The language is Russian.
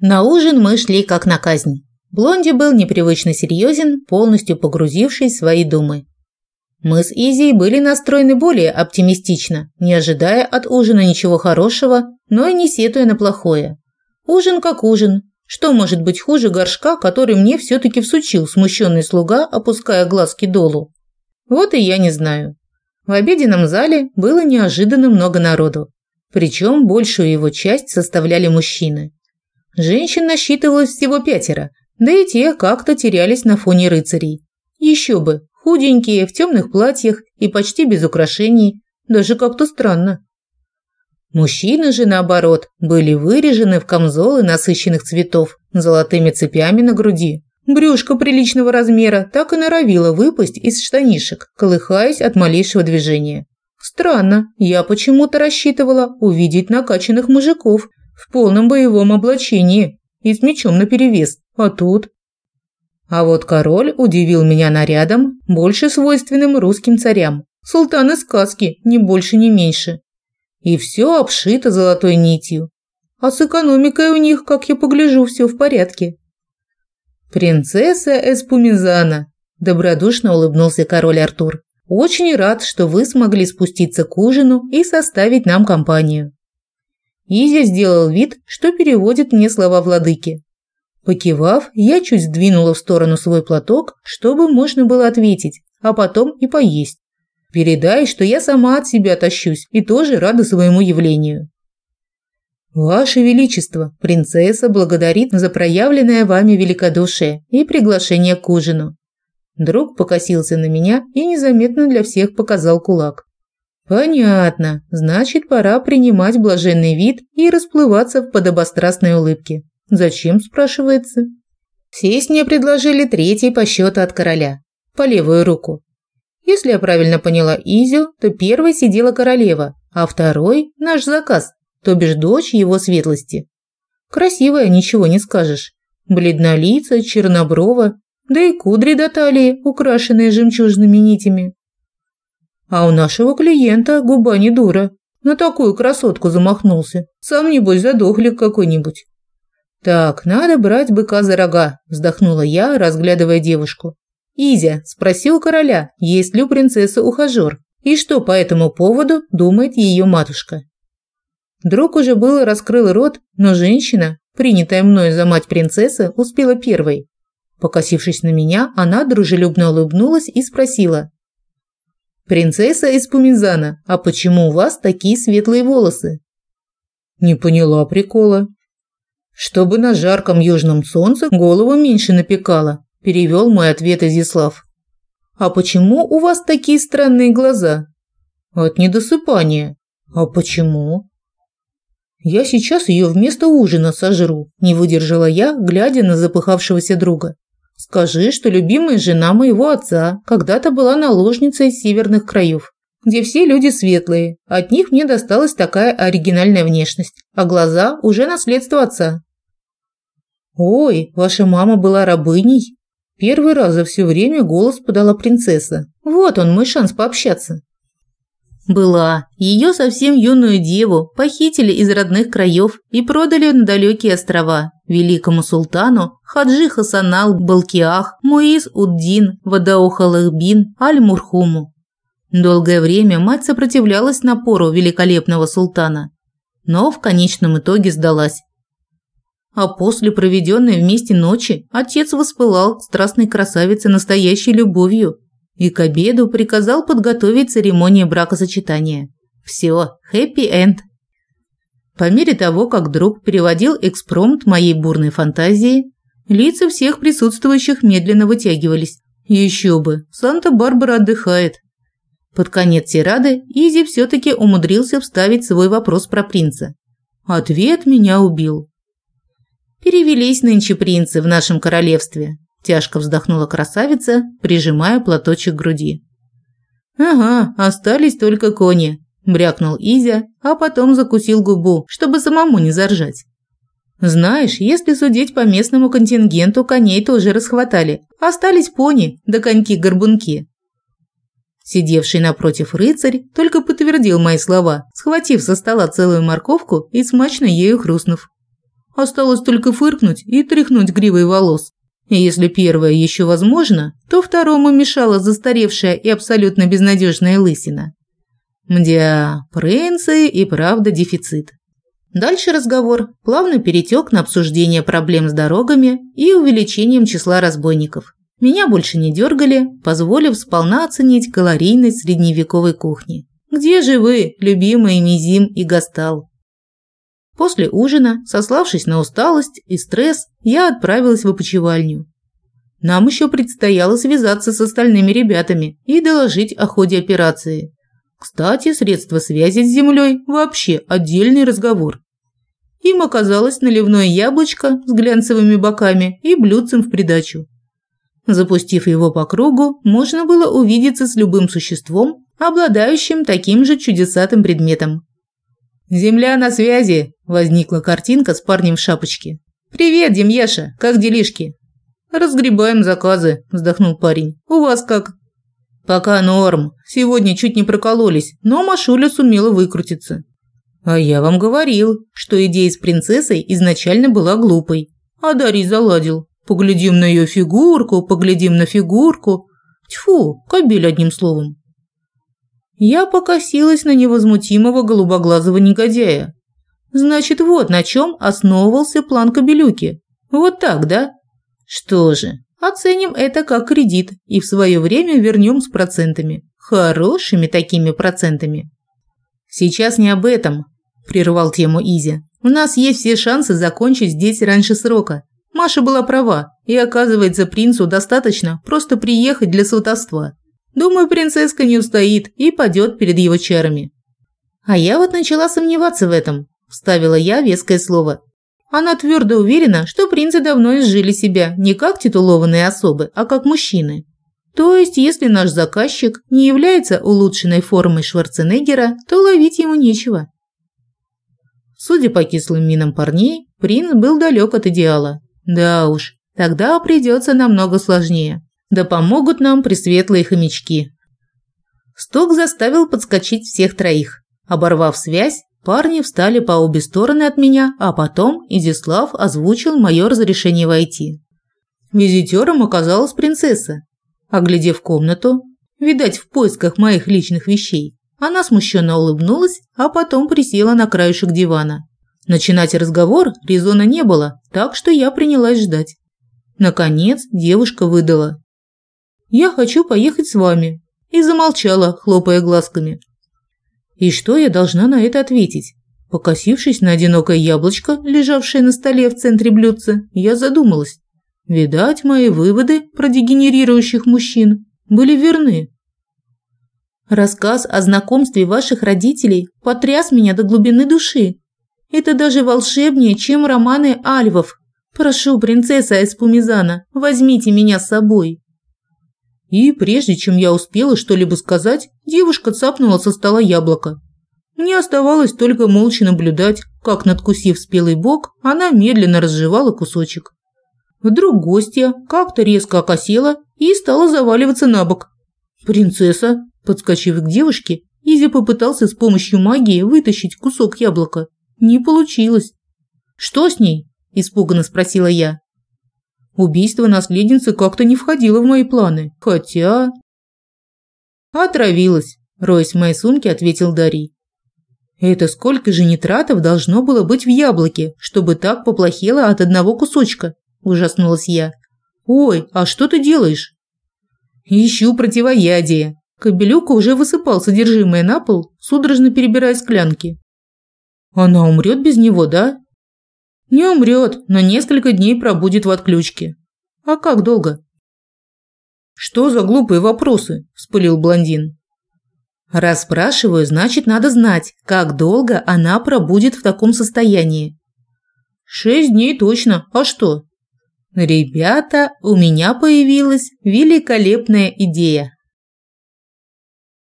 На ужин мы шли как на казнь. Блонди был непривычно серьезен, полностью погрузившись в свои думы. Мы с Изи были настроены более оптимистично, не ожидая от ужина ничего хорошего, но и не сетуя на плохое. Ужин как ужин. Что может быть хуже горшка, который мне все-таки всучил смущенный слуга, опуская глазки долу? Вот и я не знаю. В обеденном зале было неожиданно много народу. Причем большую его часть составляли мужчины. Женщин насчитывалось всего пятеро, да и те как-то терялись на фоне рыцарей. Еще бы, худенькие, в темных платьях и почти без украшений, даже как-то странно. Мужчины же, наоборот, были вырежены в камзолы насыщенных цветов, золотыми цепями на груди. Брюшко приличного размера так и норовило выпасть из штанишек, колыхаясь от малейшего движения. Странно, я почему-то рассчитывала увидеть накачанных мужиков в полном боевом облачении и с мечом наперевес, а тут... А вот король удивил меня нарядом, больше свойственным русским царям. Султаны сказки, ни больше, ни меньше. И все обшито золотой нитью. А с экономикой у них, как я погляжу, все в порядке. «Принцесса Эспумизана», – добродушно улыбнулся король Артур. «Очень рад, что вы смогли спуститься к ужину и составить нам компанию». Изя сделал вид, что переводит мне слова владыки. Покивав, я чуть сдвинула в сторону свой платок, чтобы можно было ответить, а потом и поесть. Передай, что я сама от себя тащусь и тоже рада своему явлению. Ваше величество, принцесса благодарит за проявленное вами великодушие и приглашение к ужину. Друг покосился на меня и незаметно для всех показал кулак. Понятно. Значит, пора принимать блаженный вид и расплываться в подобострастной улыбке. Зачем, спрашивается? Сесть мне предложили третий по счету от короля, по левую руку. Если я правильно поняла Изю, то первой сидела королева, а второй – наш заказ, то бишь дочь его светлости. Красивая, ничего не скажешь. Бледнолица, черноброва, да и кудри до талии, украшенные жемчужными нитями. А у нашего клиента губа не дура. На такую красотку замахнулся. Сам, небось, задохлик какой-нибудь. «Так, надо брать быка за рога», – вздохнула я, разглядывая девушку. «Изя, спросил короля, есть ли у принцессы ухажер, и что по этому поводу думает ее матушка». Друг уже было раскрыл рот, но женщина, принятая мною за мать принцессы, успела первой. Покосившись на меня, она дружелюбно улыбнулась и спросила. «Принцесса из Пумизана, а почему у вас такие светлые волосы?» «Не поняла прикола». «Чтобы на жарком южном солнце голову меньше напекало», – перевел мой ответ Изяслав. «А почему у вас такие странные глаза?» «От недосыпания». «А почему?» Я сейчас ее вместо ужина сожру, не выдержала я, глядя на запыхавшегося друга. Скажи, что любимая жена моего отца когда-то была наложницей северных краев, где все люди светлые. От них мне досталась такая оригинальная внешность, а глаза уже наследство отца. Ой, ваша мама была рабыней? Первый раз за все время голос подала принцесса. Вот он, мой шанс пообщаться. Была. Ее совсем юную деву похитили из родных краев и продали на далекие острова великому султану Хаджи Хасанал Балкиах Муиз Уддин Вадаухалахбин Аль-Мурхуму. Долгое время мать сопротивлялась напору великолепного султана, но в конечном итоге сдалась. А после проведенной вместе ночи отец воспылал страстной красавице настоящей любовью и к обеду приказал подготовить церемонию бракосочетания. Все, хэппи-энд. По мере того, как друг переводил экспромт моей бурной фантазии, лица всех присутствующих медленно вытягивались. Еще бы, Санта-Барбара отдыхает. Под конец тирады Изи все-таки умудрился вставить свой вопрос про принца. Ответ меня убил. Перевелись нынче принцы в нашем королевстве. Тяжко вздохнула красавица, прижимая платочек к груди. «Ага, остались только кони», – брякнул Изя, а потом закусил губу, чтобы самому не заржать. «Знаешь, если судить по местному контингенту, коней тоже расхватали. Остались пони, да коньки-горбунки». Сидевший напротив рыцарь только подтвердил мои слова, схватив со стола целую морковку и смачно ею хрустнув. Осталось только фыркнуть и тряхнуть гривой волос. И если первое еще возможно, то второму мешала застаревшая и абсолютно безнадежная лысина. Мдя, принцы и правда дефицит. Дальше разговор плавно перетек на обсуждение проблем с дорогами и увеличением числа разбойников. Меня больше не дергали, позволив сполна оценить калорийность средневековой кухни. Где же вы, любимые Мизим и Гастал? После ужина, сославшись на усталость и стресс, я отправилась в опочивальню. Нам еще предстояло связаться с остальными ребятами и доложить о ходе операции. Кстати, средства связи с землей – вообще отдельный разговор. Им оказалось наливное яблочко с глянцевыми боками и блюдцем в придачу. Запустив его по кругу, можно было увидеться с любым существом, обладающим таким же чудесатым предметом. «Земля на связи!» – возникла картинка с парнем в шапочке. «Привет, Демьяша, как делишки?» «Разгребаем заказы», – вздохнул парень. «У вас как?» «Пока норм. Сегодня чуть не прокололись, но Машуля сумела выкрутиться». «А я вам говорил, что идея с принцессой изначально была глупой. А Дарий заладил. Поглядим на ее фигурку, поглядим на фигурку. Тьфу, кобель одним словом». Я покосилась на невозмутимого голубоглазого негодяя. Значит, вот на чем основывался план Кобелюки. Вот так, да? Что же, оценим это как кредит и в свое время вернем с процентами. Хорошими такими процентами. Сейчас не об этом, прервал тему Изя. У нас есть все шансы закончить здесь раньше срока. Маша была права, и оказывается, принцу достаточно просто приехать для сватовства. Думаю, принцесска не устоит и падет перед его чарами. А я вот начала сомневаться в этом, вставила я веское слово. Она твердо уверена, что принцы давно изжили себя не как титулованные особы, а как мужчины. То есть, если наш заказчик не является улучшенной формой Шварценеггера, то ловить ему нечего. Судя по кислым минам парней, принц был далек от идеала. Да уж, тогда придется намного сложнее. Да помогут нам пресветлые хомячки. Сток заставил подскочить всех троих. Оборвав связь, парни встали по обе стороны от меня, а потом Изислав озвучил мое разрешение войти. Визитером оказалась принцесса. Оглядев комнату, видать, в поисках моих личных вещей, она смущенно улыбнулась, а потом присела на краешек дивана. Начинать разговор резона не было, так что я принялась ждать. Наконец девушка выдала. «Я хочу поехать с вами», и замолчала, хлопая глазками. И что я должна на это ответить? Покосившись на одинокое яблочко, лежавшее на столе в центре блюдца, я задумалась. Видать, мои выводы про дегенерирующих мужчин были верны. Рассказ о знакомстве ваших родителей потряс меня до глубины души. Это даже волшебнее, чем романы альвов. Прошу, принцесса Эспумизана, возьмите меня с собой. И прежде чем я успела что-либо сказать, девушка цапнула со стола яблоко. Мне оставалось только молча наблюдать, как, надкусив спелый бок, она медленно разжевала кусочек. Вдруг гостья как-то резко окосела и стала заваливаться на бок. «Принцесса!» – подскочив к девушке, Изи попытался с помощью магии вытащить кусок яблока. Не получилось. «Что с ней?» – испуганно спросила я. Убийство наследницы как-то не входило в мои планы. Хотя... Отравилась, роясь в моей сумке, ответил Дарий. Это сколько же нитратов должно было быть в яблоке, чтобы так поплохело от одного кусочка? Ужаснулась я. Ой, а что ты делаешь? Ищу противоядие. Кобелюка уже высыпал содержимое на пол, судорожно перебирая склянки. Она умрет без него, да? Не умрет, но несколько дней пробудет в отключке. А как долго? Что за глупые вопросы? вспылил блондин. Раз спрашиваю, значит, надо знать, как долго она пробудет в таком состоянии. Шесть дней точно. А что? Ребята, у меня появилась великолепная идея.